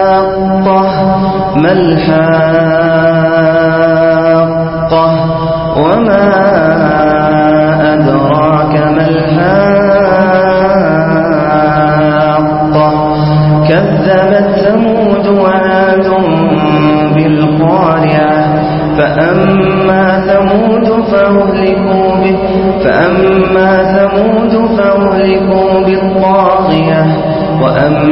الحاقة ما الحاقة؟ وما أدراك ما الحاقة؟ كذبت ثمود وعاد بالقارعة فأما ثمود فأهلكوا به فأما ثمود فأهلكوا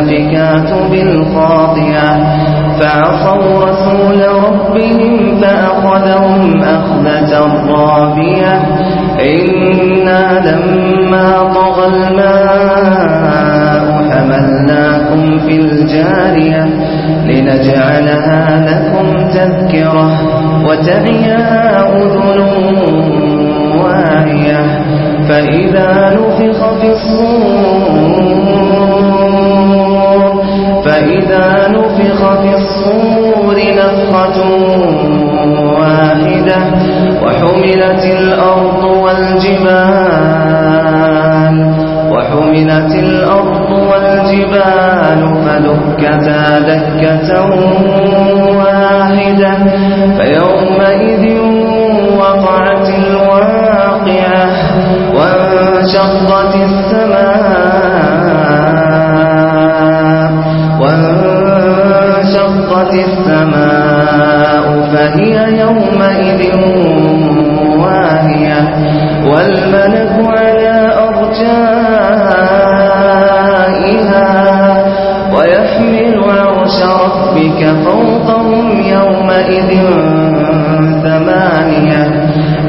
الْمُؤْتَفِكَاتُ بِالْخَاطِئَةِ فَعَصَوْا رَسُولَ رَبِّهِمْ فَأَخَذَهُمْ أَخْذَةً رَّابِيَةً إِنَّا لَمَّا طَغَى الْمَاءُ حَمَلْنَاكُمْ فِي الْجَارِيَةِ لِنَجْعَلَهَا لَكُمْ تَذْكِرَةً وَتَعِيَهَا أذنون الأرض والجبال وحملت الأرض والجبال فدكتا دكة واحدة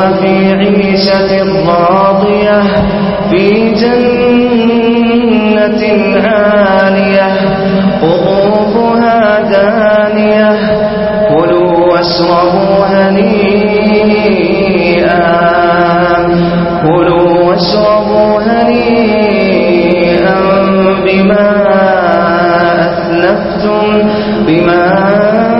وفي عيشة راضية في جنة عالية قطوفها دانية كلوا واشربوا هنيئا كلوا واشربوا هنيئا بما أسلفتم بما أثنفتم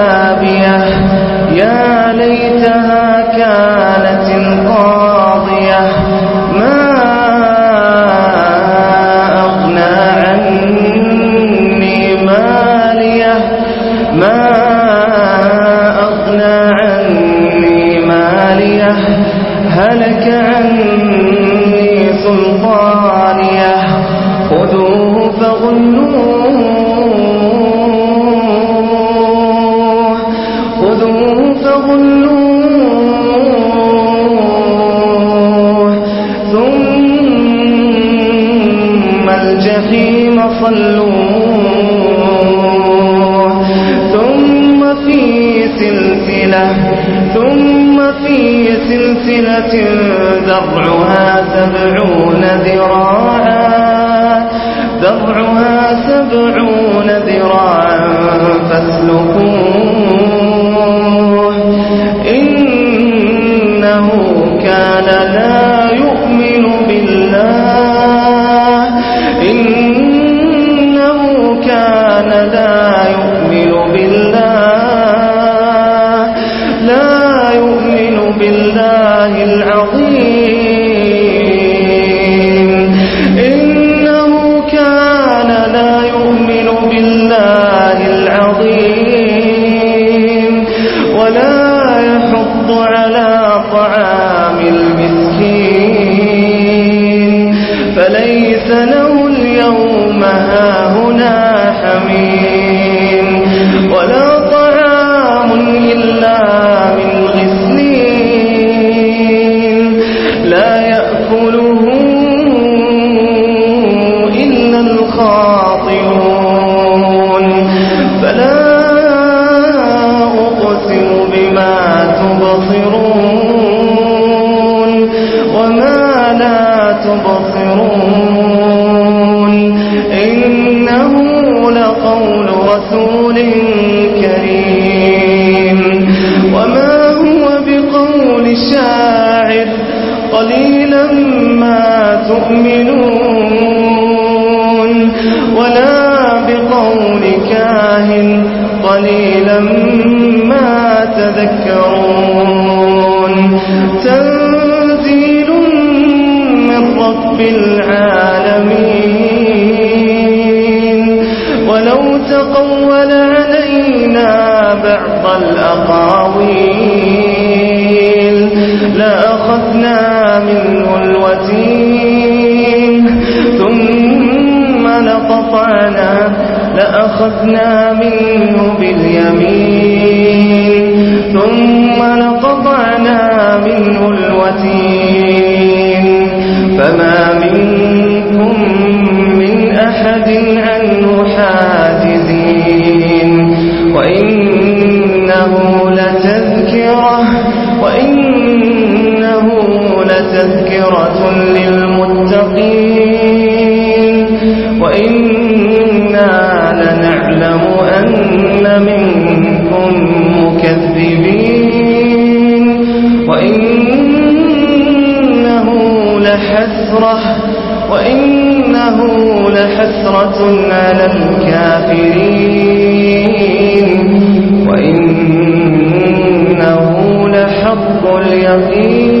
سلسلة ذرعها سبعون ذراعا ذرعها سبعون ذراعا فاسلكوه إنه كان لا على طعام المسكين. فليس له اليوم هاهنا حمين ولا طعام إلا عما تؤمنون ولا بقول كاهن قليلا ما تذكرون تنزيل من رب العالمين ولو تقول علينا بعض الأقاوين أخذنا منه الوتين ثم لقطعنا لأخذنا منه باليمين ثم لقطعنا منه الوتين فما منكم من أحد عنه حاجزين وإنه لتذكرة تذكرة للمتقين وإنا لنعلم أن منكم مكذبين وإنه لحسرة وإنه لحسرة على الكافرين وإنه لحق اليقين